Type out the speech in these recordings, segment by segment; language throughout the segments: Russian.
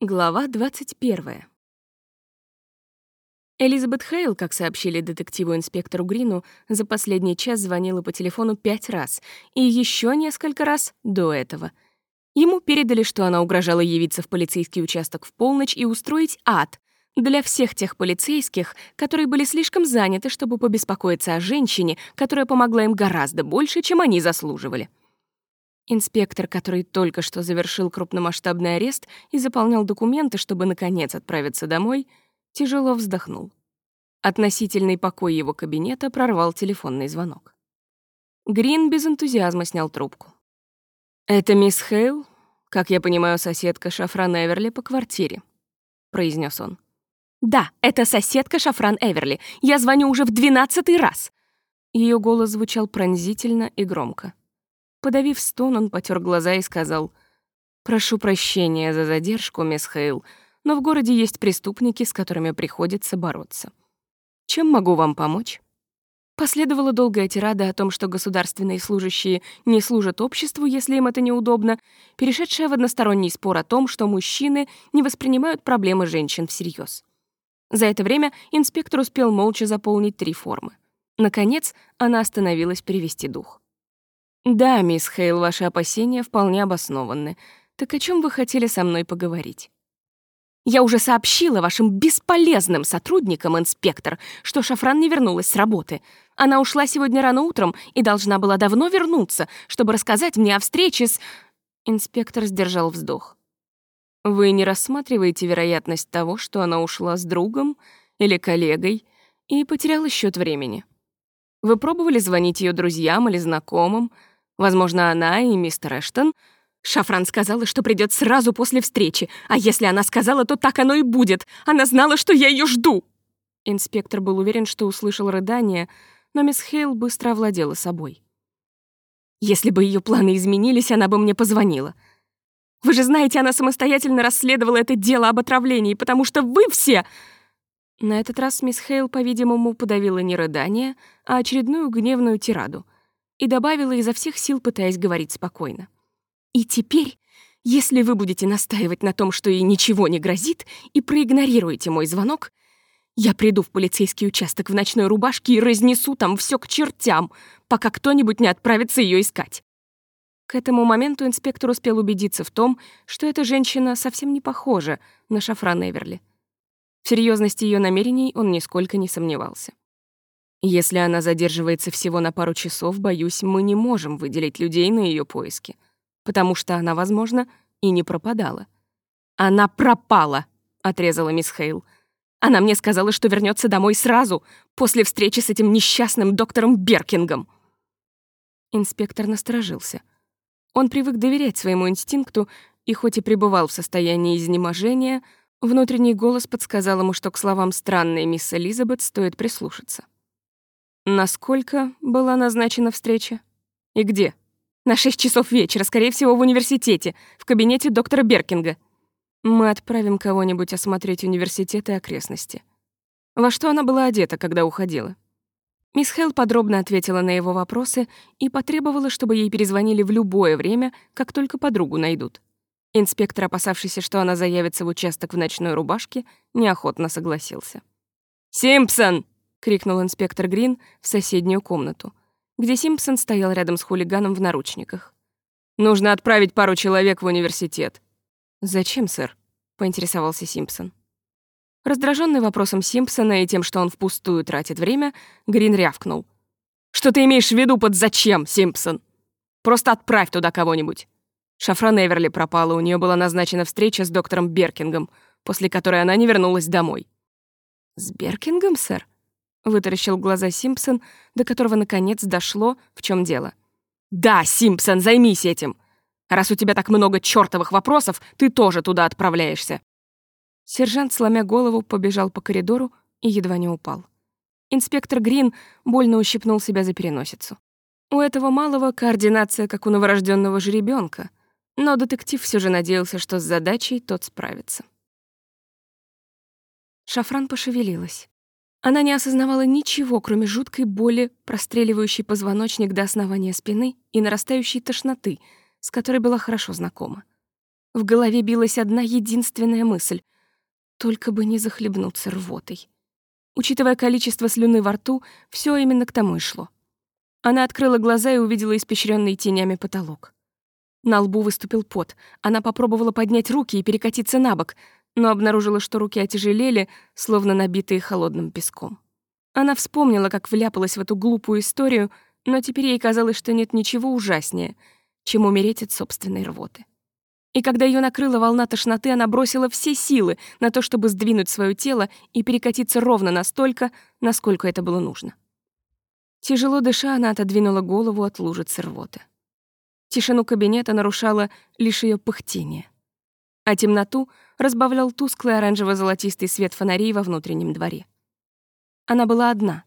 Глава 21. Элизабет Хейл, как сообщили детективу-инспектору Грину, за последний час звонила по телефону пять раз и еще несколько раз до этого. Ему передали, что она угрожала явиться в полицейский участок в полночь и устроить ад для всех тех полицейских, которые были слишком заняты, чтобы побеспокоиться о женщине, которая помогла им гораздо больше, чем они заслуживали. Инспектор, который только что завершил крупномасштабный арест и заполнял документы, чтобы, наконец, отправиться домой, тяжело вздохнул. Относительный покой его кабинета прорвал телефонный звонок. Грин без энтузиазма снял трубку. «Это мисс Хейл, как я понимаю, соседка Шафран Эверли по квартире», — произнес он. «Да, это соседка Шафран Эверли. Я звоню уже в двенадцатый раз!» Ее голос звучал пронзительно и громко. Подавив стон, он потер глаза и сказал, «Прошу прощения за задержку, мисс Хейл, но в городе есть преступники, с которыми приходится бороться. Чем могу вам помочь?» Последовала долгая тирада о том, что государственные служащие не служат обществу, если им это неудобно, перешедшая в односторонний спор о том, что мужчины не воспринимают проблемы женщин всерьез. За это время инспектор успел молча заполнить три формы. Наконец, она остановилась перевести дух. «Да, мисс Хейл, ваши опасения вполне обоснованы. Так о чем вы хотели со мной поговорить?» «Я уже сообщила вашим бесполезным сотрудникам, инспектор, что Шафран не вернулась с работы. Она ушла сегодня рано утром и должна была давно вернуться, чтобы рассказать мне о встрече с...» Инспектор сдержал вздох. «Вы не рассматриваете вероятность того, что она ушла с другом или коллегой и потеряла счет времени? Вы пробовали звонить ее друзьям или знакомым, Возможно, она и мистер Эштон. Шафран сказала, что придет сразу после встречи, а если она сказала, то так оно и будет. Она знала, что я ее жду. Инспектор был уверен, что услышал рыдание, но мисс Хейл быстро овладела собой. Если бы ее планы изменились, она бы мне позвонила. Вы же знаете, она самостоятельно расследовала это дело об отравлении, потому что вы все... На этот раз мисс Хейл, по-видимому, подавила не рыдание, а очередную гневную тираду — и добавила изо всех сил, пытаясь говорить спокойно. «И теперь, если вы будете настаивать на том, что ей ничего не грозит, и проигнорируете мой звонок, я приду в полицейский участок в ночной рубашке и разнесу там все к чертям, пока кто-нибудь не отправится ее искать». К этому моменту инспектор успел убедиться в том, что эта женщина совсем не похожа на Шафран Эверли. В серьезности ее намерений он нисколько не сомневался. Если она задерживается всего на пару часов, боюсь, мы не можем выделить людей на ее поиски, потому что она, возможно, и не пропадала. «Она пропала!» — отрезала мисс Хейл. «Она мне сказала, что вернется домой сразу, после встречи с этим несчастным доктором Беркингом». Инспектор насторожился. Он привык доверять своему инстинкту, и хоть и пребывал в состоянии изнеможения, внутренний голос подсказал ему, что к словам странной мисс Элизабет стоит прислушаться. Насколько была назначена встреча? И где? На шесть часов вечера, скорее всего, в университете, в кабинете доктора Беркинга. Мы отправим кого-нибудь осмотреть университет и окрестности. Во что она была одета, когда уходила? Мисс Хелл подробно ответила на его вопросы и потребовала, чтобы ей перезвонили в любое время, как только подругу найдут. Инспектор, опасавшийся, что она заявится в участок в ночной рубашке, неохотно согласился. «Симпсон!» — крикнул инспектор Грин в соседнюю комнату, где Симпсон стоял рядом с хулиганом в наручниках. «Нужно отправить пару человек в университет». «Зачем, сэр?» — поинтересовался Симпсон. Раздраженный вопросом Симпсона и тем, что он впустую тратит время, Грин рявкнул. «Что ты имеешь в виду под «зачем», Симпсон? Просто отправь туда кого-нибудь». Шафран Эверли пропала, у нее была назначена встреча с доктором Беркингом, после которой она не вернулась домой. «С Беркингом, сэр?» Вытаращил глаза Симпсон, до которого наконец дошло, в чем дело. «Да, Симпсон, займись этим! Раз у тебя так много чёртовых вопросов, ты тоже туда отправляешься!» Сержант, сломя голову, побежал по коридору и едва не упал. Инспектор Грин больно ущипнул себя за переносицу. У этого малого координация, как у новорожденного жеребенка, но детектив все же надеялся, что с задачей тот справится. Шафран пошевелилась. Она не осознавала ничего, кроме жуткой боли, простреливающей позвоночник до основания спины и нарастающей тошноты, с которой была хорошо знакома. В голове билась одна единственная мысль — только бы не захлебнуться рвотой. Учитывая количество слюны во рту, все именно к тому и шло. Она открыла глаза и увидела испещренный тенями потолок. На лбу выступил пот. Она попробовала поднять руки и перекатиться на бок, но обнаружила, что руки отяжелели, словно набитые холодным песком. Она вспомнила, как вляпалась в эту глупую историю, но теперь ей казалось, что нет ничего ужаснее, чем умереть от собственной рвоты. И когда ее накрыла волна тошноты, она бросила все силы на то, чтобы сдвинуть свое тело и перекатиться ровно настолько, насколько это было нужно. Тяжело дыша, она отодвинула голову от лужицы рвоты. Тишину кабинета нарушало лишь ее пыхтение. А темноту разбавлял тусклый оранжево-золотистый свет фонарей во внутреннем дворе. Она была одна.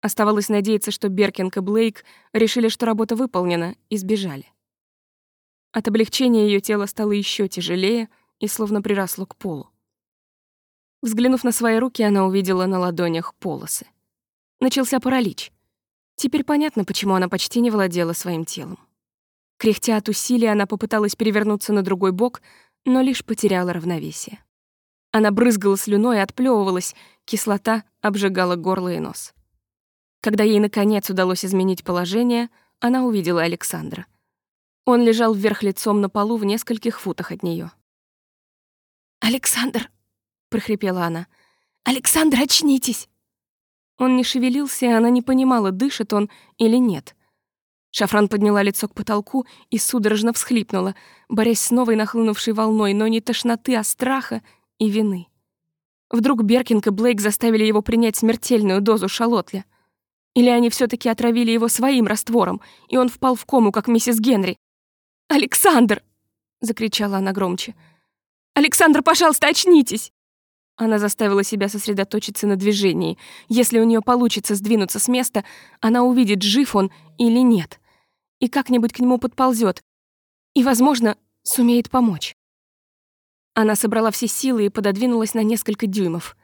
Оставалось надеяться, что Беркинг и Блейк решили, что работа выполнена, и сбежали. От облегчения ее тело стало еще тяжелее и словно приросло к полу. Взглянув на свои руки, она увидела на ладонях полосы. Начался паралич. Теперь понятно, почему она почти не владела своим телом. Кряхтя от усилия, она попыталась перевернуться на другой бок, но лишь потеряла равновесие. Она брызгала слюной и отплёвывалась, кислота обжигала горло и нос. Когда ей, наконец, удалось изменить положение, она увидела Александра. Он лежал вверх лицом на полу в нескольких футах от неё. «Александр!» — прохрипела она. «Александр, очнитесь!» Он не шевелился, и она не понимала, дышит он или нет — Шафран подняла лицо к потолку и судорожно всхлипнула, борясь с новой нахлынувшей волной, но не тошноты, а страха и вины. Вдруг Беркинг и Блейк заставили его принять смертельную дозу шалотля? Или они все таки отравили его своим раствором, и он впал в кому, как миссис Генри? «Александр!» — закричала она громче. «Александр, пожалуйста, очнитесь!» Она заставила себя сосредоточиться на движении. Если у нее получится сдвинуться с места, она увидит, жив он или нет и как-нибудь к нему подползет, и, возможно, сумеет помочь. Она собрала все силы и пододвинулась на несколько дюймов.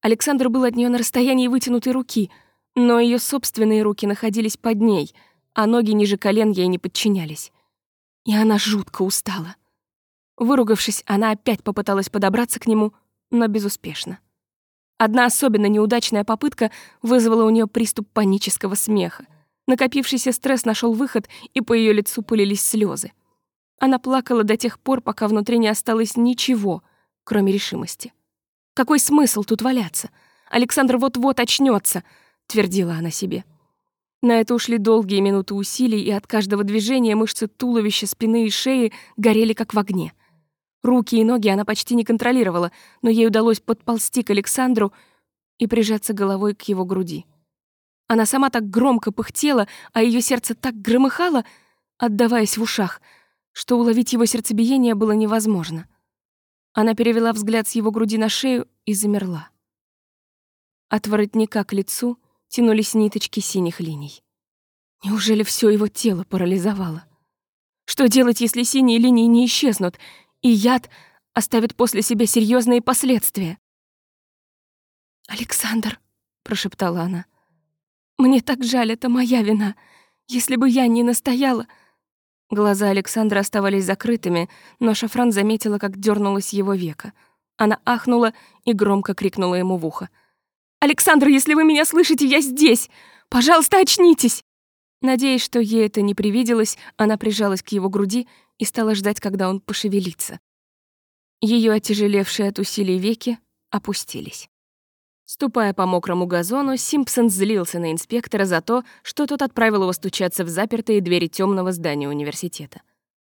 Александр был от нее на расстоянии вытянутой руки, но ее собственные руки находились под ней, а ноги ниже колен ей не подчинялись. И она жутко устала. Выругавшись, она опять попыталась подобраться к нему, но безуспешно. Одна особенно неудачная попытка вызвала у нее приступ панического смеха. Накопившийся стресс нашел выход, и по ее лицу пылились слезы. Она плакала до тех пор, пока внутри не осталось ничего, кроме решимости. «Какой смысл тут валяться? Александр вот-вот очнется, твердила она себе. На это ушли долгие минуты усилий, и от каждого движения мышцы туловища, спины и шеи горели как в огне. Руки и ноги она почти не контролировала, но ей удалось подползти к Александру и прижаться головой к его груди. Она сама так громко пыхтела, а ее сердце так громыхало, отдаваясь в ушах, что уловить его сердцебиение было невозможно. Она перевела взгляд с его груди на шею и замерла. От воротника к лицу тянулись ниточки синих линий. Неужели все его тело парализовало? Что делать, если синие линии не исчезнут, и яд оставит после себя серьезные последствия? «Александр», — прошептала она, — мне так жаль, это моя вина. Если бы я не настояла...» Глаза Александра оставались закрытыми, но Шафран заметила, как дернулась его века. Она ахнула и громко крикнула ему в ухо. «Александр, если вы меня слышите, я здесь! Пожалуйста, очнитесь!» Надеясь, что ей это не привиделось, она прижалась к его груди и стала ждать, когда он пошевелится. Ее отяжелевшие от усилий веки опустились. Ступая по мокрому газону, Симпсон злился на инспектора за то, что тот отправил его стучаться в запертые двери темного здания университета.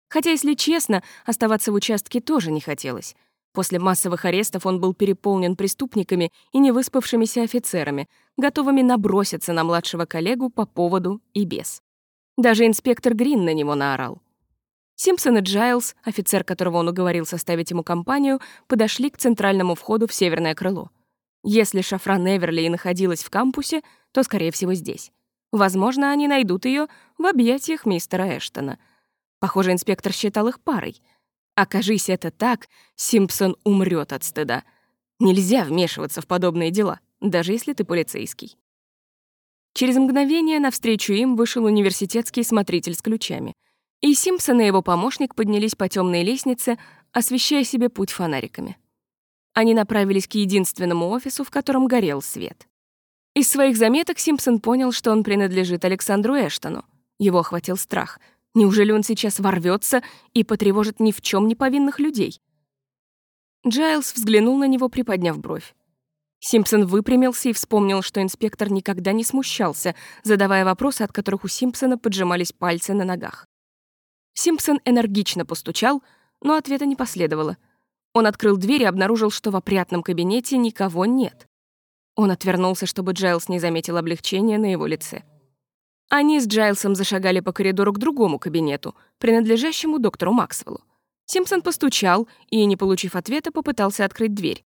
Хотя, если честно, оставаться в участке тоже не хотелось. После массовых арестов он был переполнен преступниками и невыспавшимися офицерами, готовыми наброситься на младшего коллегу по поводу и без. Даже инспектор Грин на него наорал. Симпсон и Джайлз, офицер, которого он уговорил составить ему компанию, подошли к центральному входу в северное крыло — если Шафран Эверли и находилась в кампусе, то, скорее всего, здесь. Возможно, они найдут ее в объятиях мистера Эштона. Похоже, инспектор считал их парой. Окажись это так, Симпсон умрет от стыда. Нельзя вмешиваться в подобные дела, даже если ты полицейский. Через мгновение навстречу им вышел университетский смотритель с ключами. И Симпсон и его помощник поднялись по темной лестнице, освещая себе путь фонариками. Они направились к единственному офису, в котором горел свет. Из своих заметок Симпсон понял, что он принадлежит Александру Эштону. Его охватил страх. Неужели он сейчас ворвется и потревожит ни в чем не повинных людей? Джайлз взглянул на него, приподняв бровь. Симпсон выпрямился и вспомнил, что инспектор никогда не смущался, задавая вопросы, от которых у Симпсона поджимались пальцы на ногах. Симпсон энергично постучал, но ответа не последовало. Он открыл дверь и обнаружил, что в опрятном кабинете никого нет. Он отвернулся, чтобы Джайлс не заметил облегчения на его лице. Они с Джайлсом зашагали по коридору к другому кабинету, принадлежащему доктору Максвеллу. Симпсон постучал и, не получив ответа, попытался открыть дверь.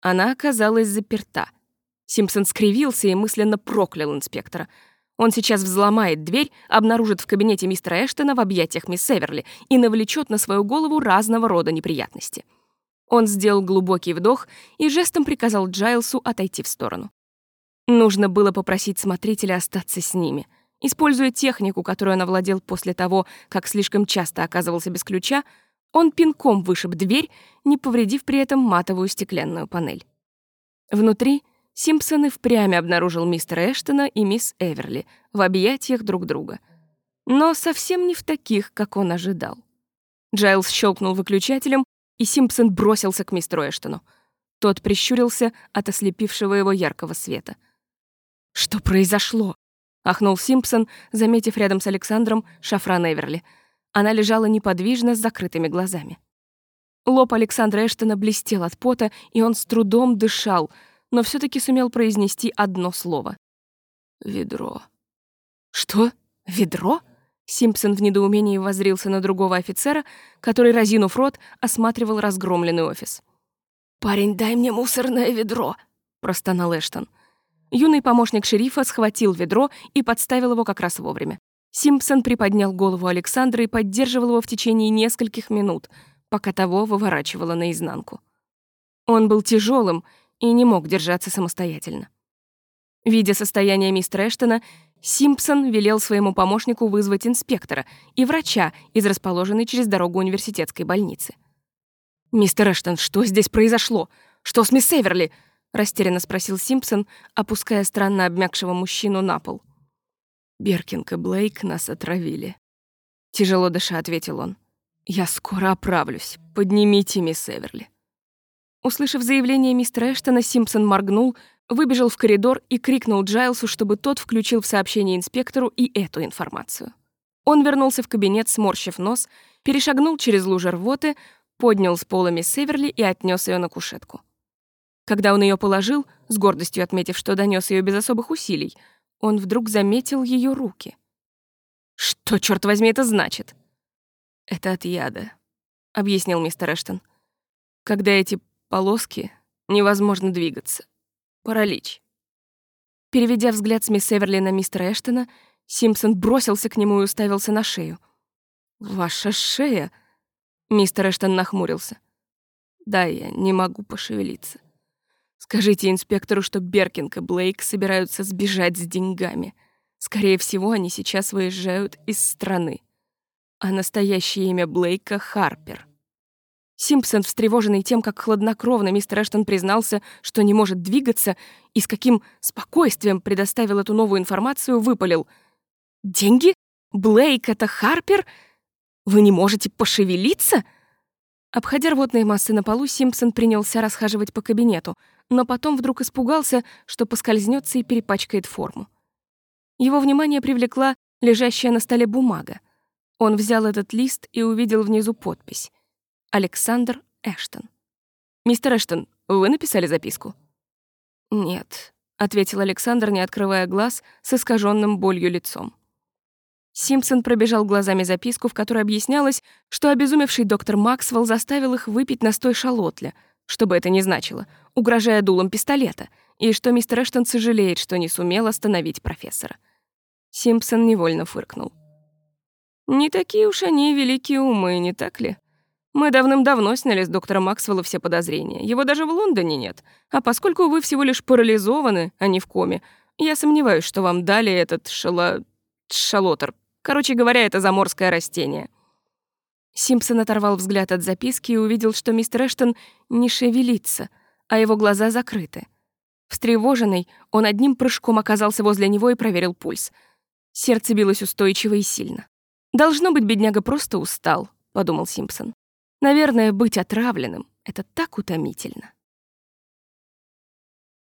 Она оказалась заперта. Симпсон скривился и мысленно проклял инспектора. Он сейчас взломает дверь, обнаружит в кабинете мистера Эштона в объятиях мисс Эверли и навлечет на свою голову разного рода неприятности. Он сделал глубокий вдох и жестом приказал Джайлсу отойти в сторону. Нужно было попросить смотрителя остаться с ними. Используя технику, которую он овладел после того, как слишком часто оказывался без ключа, он пинком вышиб дверь, не повредив при этом матовую стеклянную панель. Внутри Симпсон и впрямь обнаружил мистера Эштона и мисс Эверли в объятиях друг друга. Но совсем не в таких, как он ожидал. Джайлс щелкнул выключателем, и Симпсон бросился к мистеру Эштону. Тот прищурился от ослепившего его яркого света. «Что произошло?» — ахнул Симпсон, заметив рядом с Александром шафран Эверли — она лежала неподвижно с закрытыми глазами. Лоб Александра Эштона блестел от пота, и он с трудом дышал, но все таки сумел произнести одно слово. «Ведро». «Что? Ведро?» Симпсон в недоумении воззрился на другого офицера, который, разинув рот, осматривал разгромленный офис. «Парень, дай мне мусорное ведро!» — простонал Эштон. Юный помощник шерифа схватил ведро и подставил его как раз вовремя. Симпсон приподнял голову Александра и поддерживал его в течение нескольких минут, пока того выворачивало наизнанку. Он был тяжелым и не мог держаться самостоятельно. Видя состояние мистера Эштона, Симпсон велел своему помощнику вызвать инспектора и врача из расположенной через дорогу университетской больницы. «Мистер Эштон, что здесь произошло? Что с мисс Эверли?» — растерянно спросил Симпсон, опуская странно обмякшего мужчину на пол. Беркинг и Блейк нас отравили. Тяжело дыша, ответил он. Я скоро оправлюсь. Поднимите мисс Эверли. Услышав заявление мистера Эштона, Симпсон моргнул, выбежал в коридор и крикнул Джайлсу, чтобы тот включил в сообщение инспектору и эту информацию. Он вернулся в кабинет, сморщив нос, перешагнул через лужи рвоты, поднял с пола мисс Эверли и отнес ее на кушетку. Когда он ее положил, с гордостью отметив, что донес ее без особых усилий, он вдруг заметил ее руки. «Что, черт возьми, это значит?» «Это от яда», — объяснил мистер Эштон. «Когда эти полоски, невозможно двигаться. Паралич». Переведя взгляд с мисс Эверли на мистера Эштона, Симпсон бросился к нему и уставился на шею. «Ваша шея?» Мистер Эштон нахмурился. «Да, я не могу пошевелиться. Скажите инспектору, что Беркинг и Блейк собираются сбежать с деньгами. Скорее всего, они сейчас выезжают из страны. А настоящее имя Блейка — Харпер. Симпсон, встревоженный тем, как хладнокровно мистер Эштон признался, что не может двигаться, и с каким спокойствием предоставил эту новую информацию, выпалил. «Деньги? Блейк — это Харпер? Вы не можете пошевелиться?» Обходя рвотные массы на полу, Симпсон принялся расхаживать по кабинету, но потом вдруг испугался, что поскользнется и перепачкает форму. Его внимание привлекла лежащая на столе бумага. Он взял этот лист и увидел внизу подпись. «Александр Эштон». «Мистер Эштон, вы написали записку?» «Нет», — ответил Александр, не открывая глаз, с искаженным болью лицом. Симпсон пробежал глазами записку, в которой объяснялось, что обезумевший доктор Максвелл заставил их выпить настой шалотля, что бы это ни значило, угрожая дулом пистолета, и что мистер Эштон сожалеет, что не сумел остановить профессора. Симпсон невольно фыркнул. «Не такие уж они великие умы, не так ли? Мы давным-давно сняли с доктора Максвелла все подозрения. Его даже в Лондоне нет. А поскольку вы всего лишь парализованы, а не в коме, я сомневаюсь, что вам дали этот шала... шалотер, Короче говоря, это заморское растение. Симпсон оторвал взгляд от записки и увидел, что мистер Эштон не шевелится, а его глаза закрыты. Встревоженный, он одним прыжком оказался возле него и проверил пульс. Сердце билось устойчиво и сильно. «Должно быть, бедняга просто устал», — подумал Симпсон. «Наверное, быть отравленным — это так утомительно».